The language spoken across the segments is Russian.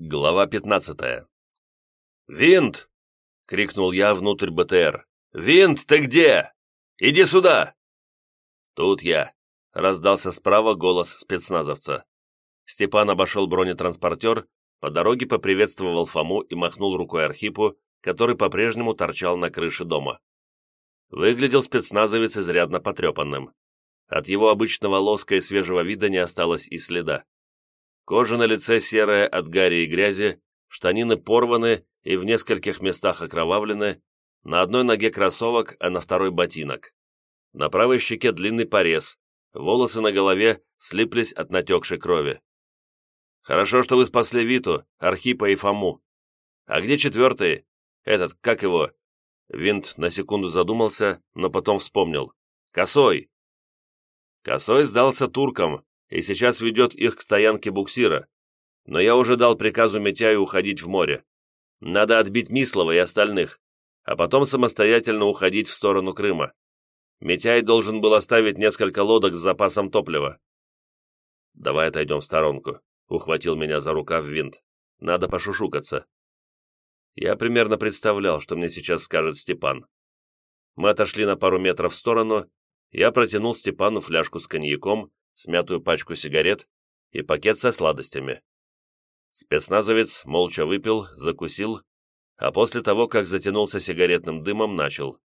Глава 15 «Винт!» — крикнул я внутрь БТР. «Винт, ты где? Иди сюда!» «Тут я!» — раздался справа голос спецназовца. Степан обошел бронетранспортер, по дороге поприветствовал Фому и махнул рукой Архипу, который по-прежнему торчал на крыше дома. Выглядел спецназовец изрядно потрепанным. От его обычного лоска и свежего вида не осталось и следа. Кожа на лице серая от гари и грязи, штанины порваны и в нескольких местах окровавлены, на одной ноге кроссовок, а на второй ботинок. На правой щеке длинный порез, волосы на голове слиплись от натекшей крови. «Хорошо, что вы спасли Виту, Архипа и Фому. А где четвертый? Этот, как его?» Винт на секунду задумался, но потом вспомнил. «Косой!» Косой сдался туркам, и сейчас ведет их к стоянке буксира. Но я уже дал приказу Митяю уходить в море. Надо отбить Мислова и остальных, а потом самостоятельно уходить в сторону Крыма. Митяй должен был оставить несколько лодок с запасом топлива. «Давай отойдем в сторонку», — ухватил меня за рукав винт. «Надо пошушукаться». Я примерно представлял, что мне сейчас скажет Степан. Мы отошли на пару метров в сторону, я протянул Степану фляжку с коньяком, смятую пачку сигарет и пакет со сладостями. Спецназовец молча выпил, закусил, а после того, как затянулся сигаретным дымом, начал.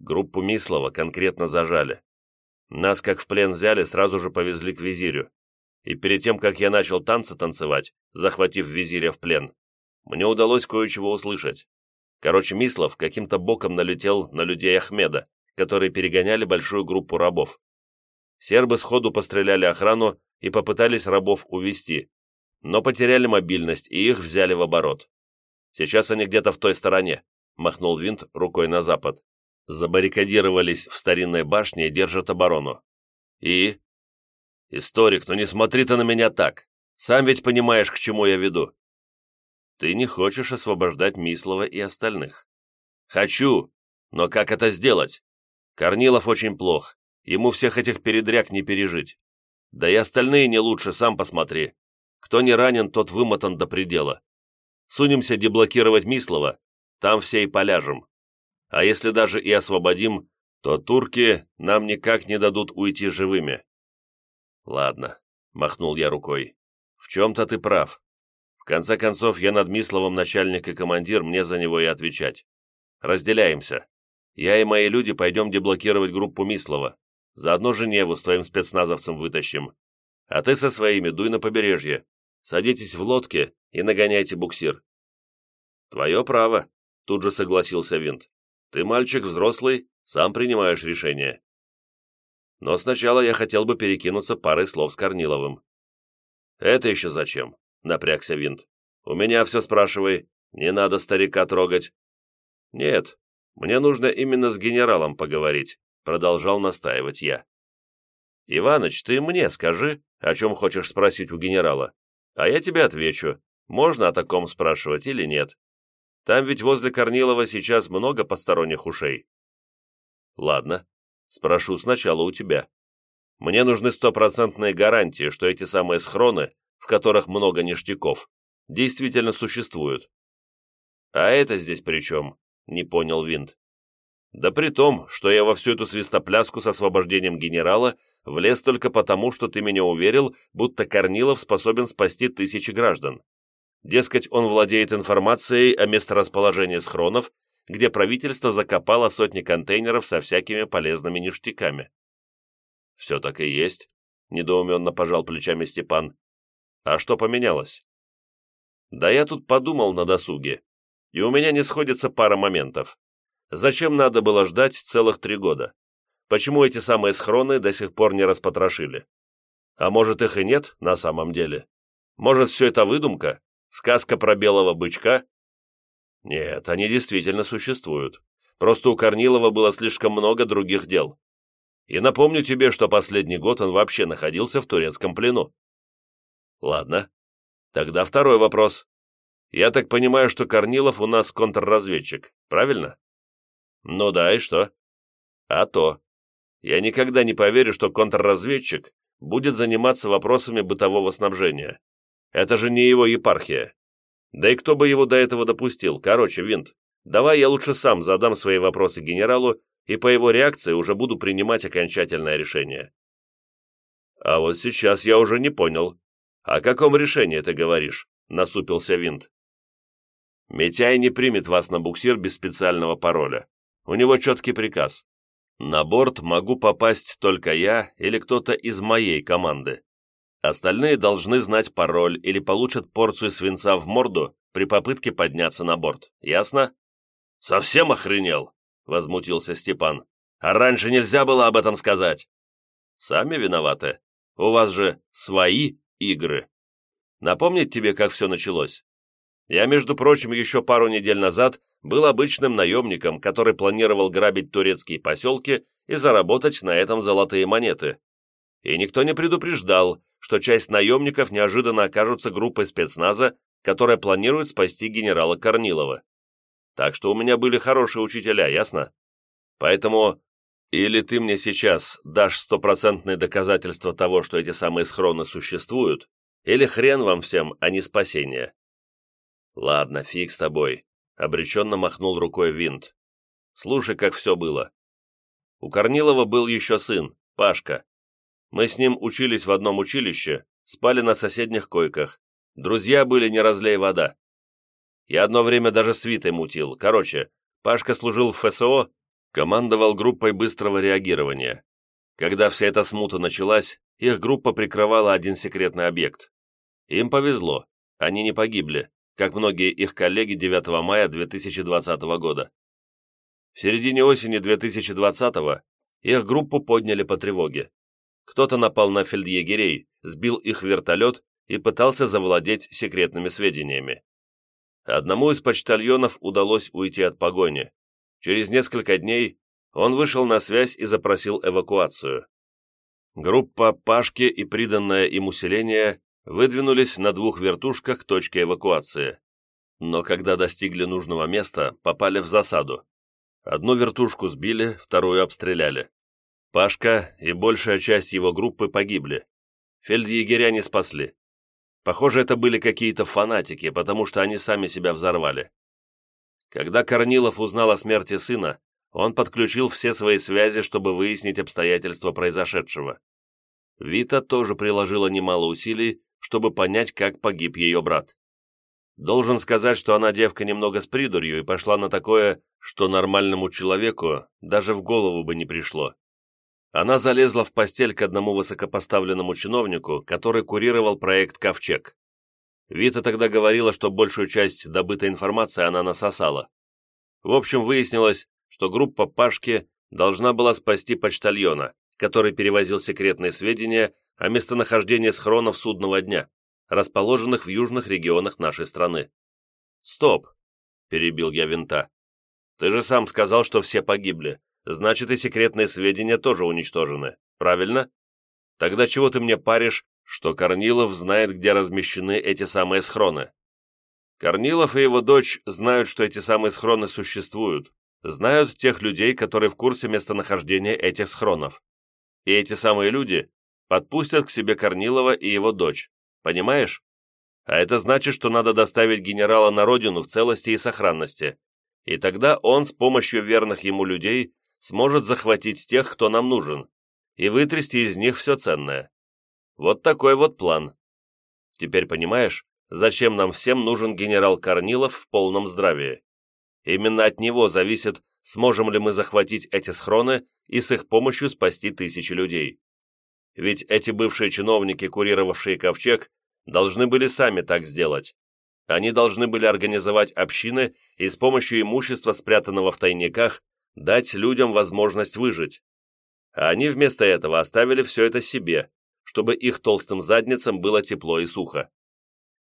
Группу Мислова конкретно зажали. Нас, как в плен взяли, сразу же повезли к визирю. И перед тем, как я начал танцы танцевать, захватив визиря в плен, мне удалось кое-чего услышать. Короче, Мислов каким-то боком налетел на людей Ахмеда, которые перегоняли большую группу рабов. Сербы сходу постреляли охрану и попытались рабов увести, но потеряли мобильность и их взяли в оборот. Сейчас они где-то в той стороне, махнул винт рукой на запад. Забаррикадировались в старинной башне и держат оборону. И? Историк, ну не смотри ты на меня так. Сам ведь понимаешь, к чему я веду. Ты не хочешь освобождать Мислова и остальных. Хочу, но как это сделать? Корнилов очень плох, Ему всех этих передряг не пережить. Да и остальные не лучше, сам посмотри. Кто не ранен, тот вымотан до предела. Сунемся деблокировать Мислова, там все и поляжем. А если даже и освободим, то турки нам никак не дадут уйти живыми. Ладно, махнул я рукой. В чем-то ты прав. В конце концов, я над Мисловым начальник и командир, мне за него и отвечать. Разделяемся. Я и мои люди пойдем деблокировать группу Мислова. Заодно Женеву с твоим спецназовцем вытащим. А ты со своими дуй на побережье. Садитесь в лодке и нагоняйте буксир». «Твое право», — тут же согласился Винт. «Ты мальчик взрослый, сам принимаешь решение». Но сначала я хотел бы перекинуться парой слов с Корниловым. «Это еще зачем?» — напрягся Винт. «У меня все спрашивай, не надо старика трогать». «Нет, мне нужно именно с генералом поговорить продолжал настаивать я. «Иваныч, ты мне скажи, о чем хочешь спросить у генерала, а я тебе отвечу, можно о таком спрашивать или нет. Там ведь возле Корнилова сейчас много посторонних ушей». «Ладно, спрошу сначала у тебя. Мне нужны стопроцентные гарантии, что эти самые схроны, в которых много ништяков, действительно существуют». «А это здесь при чем?» — не понял Винт. Да при том, что я во всю эту свистопляску с освобождением генерала влез только потому, что ты меня уверил, будто Корнилов способен спасти тысячи граждан. Дескать, он владеет информацией о месторасположении схронов, где правительство закопало сотни контейнеров со всякими полезными ништяками. «Все так и есть», — недоуменно пожал плечами Степан. «А что поменялось?» «Да я тут подумал на досуге, и у меня не сходится пара моментов. Зачем надо было ждать целых три года? Почему эти самые схроны до сих пор не распотрошили? А может, их и нет на самом деле? Может, все это выдумка? Сказка про белого бычка? Нет, они действительно существуют. Просто у Корнилова было слишком много других дел. И напомню тебе, что последний год он вообще находился в турецком плену. Ладно. Тогда второй вопрос. Я так понимаю, что Корнилов у нас контрразведчик, правильно? Ну да, и что? А то. Я никогда не поверю, что контрразведчик будет заниматься вопросами бытового снабжения. Это же не его епархия. Да и кто бы его до этого допустил? Короче, Винт, давай я лучше сам задам свои вопросы генералу, и по его реакции уже буду принимать окончательное решение. А вот сейчас я уже не понял. О каком решении ты говоришь? Насупился Винт. Митяй не примет вас на буксир без специального пароля. У него четкий приказ. На борт могу попасть только я или кто-то из моей команды. Остальные должны знать пароль или получат порцию свинца в морду при попытке подняться на борт. Ясно? Совсем охренел, возмутился Степан. А раньше нельзя было об этом сказать. Сами виноваты. У вас же свои игры. Напомнить тебе, как все началось? Я, между прочим, еще пару недель назад был обычным наемником, который планировал грабить турецкие поселки и заработать на этом золотые монеты. И никто не предупреждал, что часть наемников неожиданно окажутся группой спецназа, которая планирует спасти генерала Корнилова. Так что у меня были хорошие учителя, ясно? Поэтому или ты мне сейчас дашь стопроцентные доказательства того, что эти самые схроны существуют, или хрен вам всем, а не спасение. Ладно, фиг с тобой, обреченно махнул рукой Винт. Слушай, как все было. У Корнилова был еще сын, Пашка. Мы с ним учились в одном училище, спали на соседних койках. Друзья были не разлей вода. Я одно время даже свитой мутил. Короче, Пашка служил в ФСО, командовал группой быстрого реагирования. Когда вся эта смута началась, их группа прикрывала один секретный объект. Им повезло, они не погибли, как многие их коллеги 9 мая 2020 года. В середине осени 2020 их группу подняли по тревоге. Кто-то напал на фельдъегерей, сбил их вертолет и пытался завладеть секретными сведениями. Одному из почтальонов удалось уйти от погони. Через несколько дней он вышел на связь и запросил эвакуацию. Группа Пашки и приданное им усиление выдвинулись на двух вертушках к точке эвакуации. Но когда достигли нужного места, попали в засаду. Одну вертушку сбили, вторую обстреляли. Пашка и большая часть его группы погибли. Фельдъегеря не спасли. Похоже, это были какие-то фанатики, потому что они сами себя взорвали. Когда Корнилов узнал о смерти сына, он подключил все свои связи, чтобы выяснить обстоятельства произошедшего. Вита тоже приложила немало усилий, чтобы понять, как погиб ее брат. Должен сказать, что она девка немного с придурью и пошла на такое, что нормальному человеку даже в голову бы не пришло. Она залезла в постель к одному высокопоставленному чиновнику, который курировал проект «Ковчег». Вита тогда говорила, что большую часть добытой информации она насосала. В общем, выяснилось, что группа Пашки должна была спасти почтальона, который перевозил секретные сведения о местонахождении схронов судного дня, расположенных в южных регионах нашей страны. «Стоп!» – перебил я винта. «Ты же сам сказал, что все погибли значит и секретные сведения тоже уничтожены, правильно? Тогда чего ты мне паришь, что Корнилов знает, где размещены эти самые схроны? Корнилов и его дочь знают, что эти самые схроны существуют, знают тех людей, которые в курсе местонахождения этих схронов. И эти самые люди подпустят к себе Корнилова и его дочь, понимаешь? А это значит, что надо доставить генерала на родину в целости и сохранности. И тогда он с помощью верных ему людей сможет захватить тех, кто нам нужен, и вытрясти из них все ценное. Вот такой вот план. Теперь понимаешь, зачем нам всем нужен генерал Корнилов в полном здравии? Именно от него зависит, сможем ли мы захватить эти схроны и с их помощью спасти тысячи людей. Ведь эти бывшие чиновники, курировавшие ковчег, должны были сами так сделать. Они должны были организовать общины и с помощью имущества, спрятанного в тайниках, дать людям возможность выжить. А они вместо этого оставили все это себе, чтобы их толстым задницам было тепло и сухо.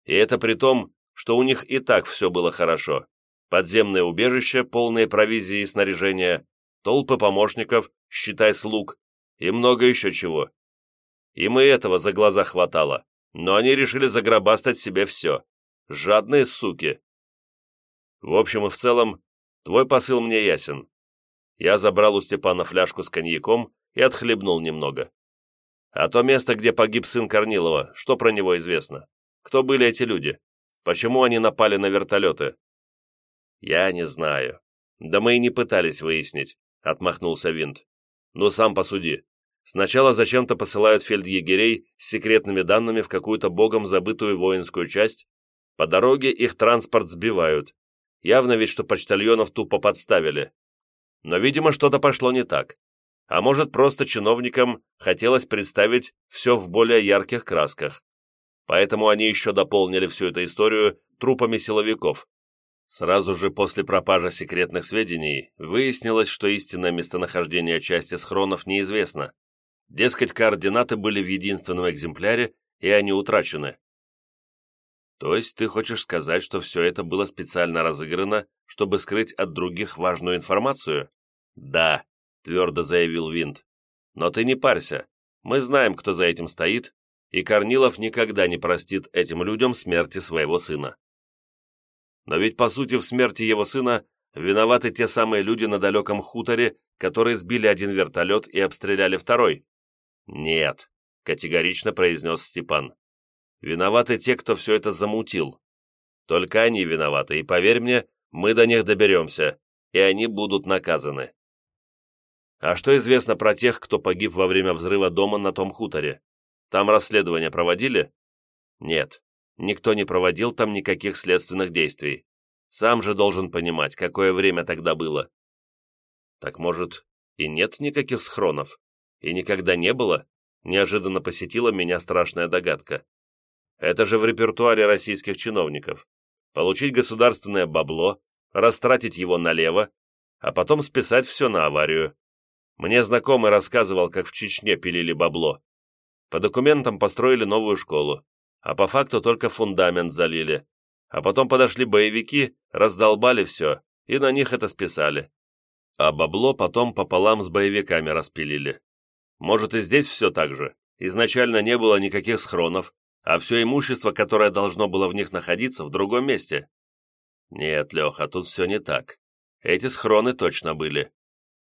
И это при том, что у них и так все было хорошо. Подземное убежище, полные провизии и снаряжения, толпы помощников, считай слуг, и много еще чего. Им и этого за глаза хватало, но они решили загробастать себе все. Жадные суки. В общем и в целом, твой посыл мне ясен. Я забрал у Степана фляжку с коньяком и отхлебнул немного. А то место, где погиб сын Корнилова, что про него известно? Кто были эти люди? Почему они напали на вертолеты?» «Я не знаю. Да мы и не пытались выяснить», — отмахнулся Винт. «Ну, сам посуди. Сначала зачем-то посылают фельдъегерей с секретными данными в какую-то богом забытую воинскую часть. По дороге их транспорт сбивают. Явно ведь, что почтальонов тупо подставили. Но, видимо, что-то пошло не так. А может, просто чиновникам хотелось представить все в более ярких красках. Поэтому они еще дополнили всю эту историю трупами силовиков. Сразу же после пропажи секретных сведений выяснилось, что истинное местонахождение части схронов неизвестно. Дескать, координаты были в единственном экземпляре, и они утрачены. То есть ты хочешь сказать, что все это было специально разыграно, чтобы скрыть от других важную информацию? Да, твердо заявил Винт. Но ты не парься. Мы знаем, кто за этим стоит, и Корнилов никогда не простит этим людям смерти своего сына. Но ведь, по сути, в смерти его сына виноваты те самые люди на далеком хуторе, которые сбили один вертолет и обстреляли второй. «Нет», — категорично произнес Степан. «Виноваты те, кто все это замутил. Только они виноваты, и, поверь мне, мы до них доберемся, и они будут наказаны». «А что известно про тех, кто погиб во время взрыва дома на том хуторе? Там расследование проводили?» «Нет, никто не проводил там никаких следственных действий. Сам же должен понимать, какое время тогда было». «Так, может, и нет никаких схронов?» И никогда не было, неожиданно посетила меня страшная догадка. Это же в репертуаре российских чиновников. Получить государственное бабло, растратить его налево, а потом списать все на аварию. Мне знакомый рассказывал, как в Чечне пилили бабло. По документам построили новую школу, а по факту только фундамент залили. А потом подошли боевики, раздолбали все, и на них это списали. А бабло потом пополам с боевиками распилили. Может, и здесь все так же. Изначально не было никаких схронов, а все имущество, которое должно было в них находиться, в другом месте. Нет, Леха, тут все не так. Эти схроны точно были.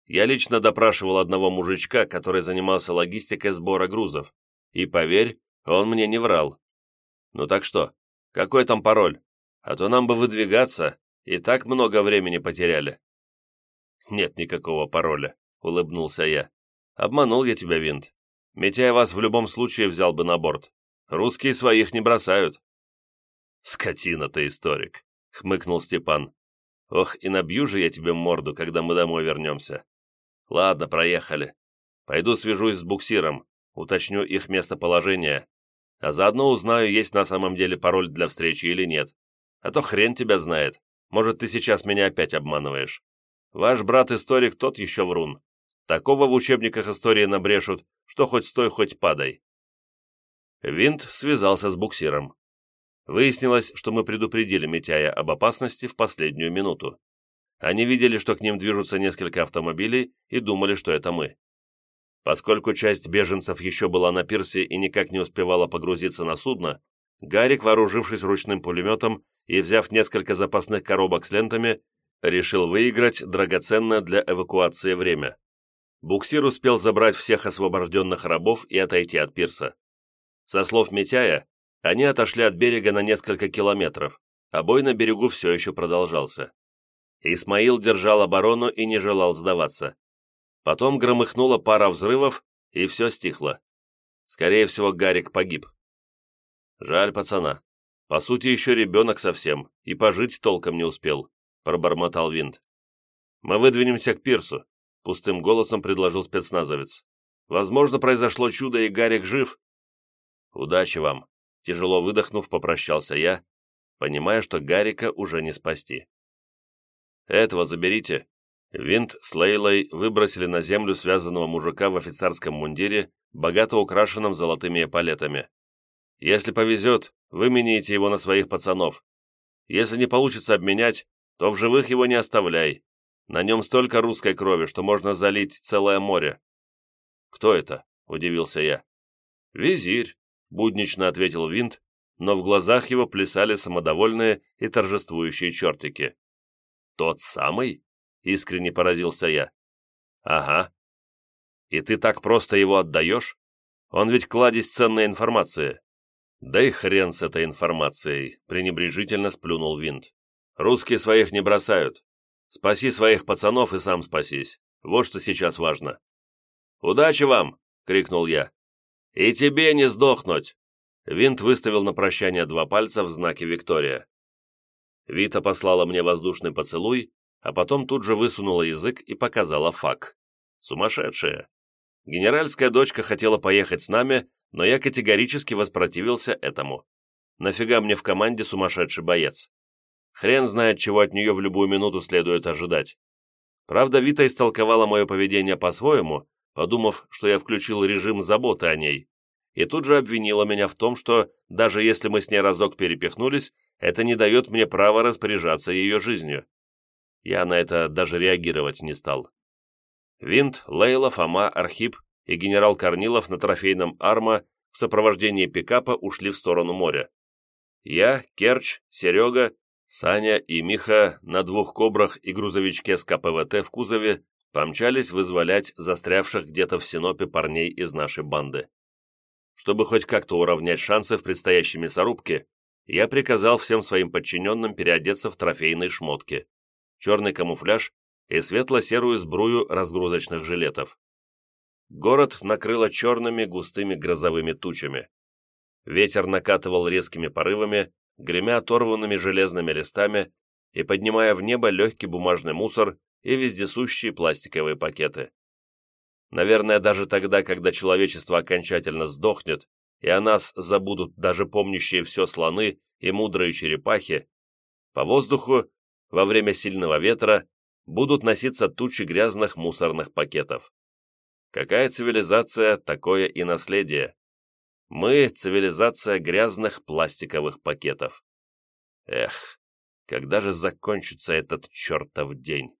Я лично допрашивал одного мужичка, который занимался логистикой сбора грузов. И поверь, он мне не врал. Ну так что, какой там пароль? А то нам бы выдвигаться, и так много времени потеряли. Нет никакого пароля, улыбнулся я. Обманул я тебя, Винт. Митяй вас в любом случае взял бы на борт. Русские своих не бросают». «Скотина ты, историк», — хмыкнул Степан. «Ох, и набью же я тебе морду, когда мы домой вернемся. Ладно, проехали. Пойду свяжусь с буксиром, уточню их местоположение, а заодно узнаю, есть на самом деле пароль для встречи или нет. А то хрен тебя знает. Может, ты сейчас меня опять обманываешь. Ваш брат-историк тот еще врун. Такого в учебниках истории набрешут, что хоть стой, хоть падай. Винт связался с буксиром. Выяснилось, что мы предупредили Митяя об опасности в последнюю минуту. Они видели, что к ним движутся несколько автомобилей и думали, что это мы. Поскольку часть беженцев еще была на пирсе и никак не успевала погрузиться на судно, Гарик, вооружившись ручным пулеметом и взяв несколько запасных коробок с лентами, решил выиграть драгоценное для эвакуации время. Буксир успел забрать всех освобожденных рабов и отойти от пирса. Со слов Митяя, они отошли от берега на несколько километров, а бой на берегу все еще продолжался. Исмаил держал оборону и не желал сдаваться. Потом громыхнула пара взрывов, и все стихло. Скорее всего, Гарик погиб. Жаль пацана. По сути, еще ребенок совсем, и пожить толком не успел, пробормотал Винт. Мы выдвинемся к пирсу. Пустым голосом предложил спецназовец. «Возможно, произошло чудо, и Гарик жив». «Удачи вам!» Тяжело выдохнув, попрощался я, понимая, что Гарика уже не спасти. «Этого заберите». Винт с Лейлой выбросили на землю связанного мужика в офицерском мундире, богато украшенном золотыми эполетами. «Если повезет, вымените его на своих пацанов. Если не получится обменять, то в живых его не оставляй. На нем столько русской крови, что можно залить целое море». «Кто это?» – удивился я. «Визирь», – буднично ответил Винт, но в глазах его плясали самодовольные и торжествующие чертики. «Тот самый?» – искренне поразился я. «Ага. И ты так просто его отдаешь? Он ведь кладезь ценной информации. «Да и хрен с этой информацией», — пренебрежительно сплюнул Винт. «Русские своих не бросают. Спаси своих пацанов и сам спасись. Вот что сейчас важно». «Удачи вам!» — крикнул я. «И тебе не сдохнуть!» Винт выставил на прощание два пальца в знаке Виктория. Вита послала мне воздушный поцелуй, а потом тут же высунула язык и показала фак. Сумасшедшая. Генеральская дочка хотела поехать с нами, но я категорически воспротивился этому. Нафига мне в команде сумасшедший боец? Хрен знает, чего от нее в любую минуту следует ожидать. Правда, Вита истолковала мое поведение по-своему, подумав, что я включил режим заботы о ней, и тут же обвинила меня в том, что даже если мы с ней разок перепихнулись, это не дает мне права распоряжаться ее жизнью. Я на это даже реагировать не стал. Винт, Лейла, Фома, Архип и генерал Корнилов на трофейном «Арма» в сопровождении пикапа ушли в сторону моря. Я, Керч, Серега, Саня и Миха на двух «Кобрах» и грузовичке с КПВТ в кузове помчались вызволять застрявших где-то в Синопе парней из нашей банды. Чтобы хоть как-то уравнять шансы в предстоящей мясорубке, я приказал всем своим подчиненным переодеться в трофейные шмотки, черный камуфляж и светло-серую сбрую разгрузочных жилетов. Город накрыло черными густыми грозовыми тучами. Ветер накатывал резкими порывами, гремя оторванными железными листами и поднимая в небо легкий бумажный мусор и вездесущие пластиковые пакеты. Наверное, даже тогда, когда человечество окончательно сдохнет, и о нас забудут даже помнящие все слоны и мудрые черепахи, по воздуху во время сильного ветра будут носиться тучи грязных мусорных пакетов. Какая цивилизация, такое и наследие. Мы – цивилизация грязных пластиковых пакетов. Эх, когда же закончится этот чертов день?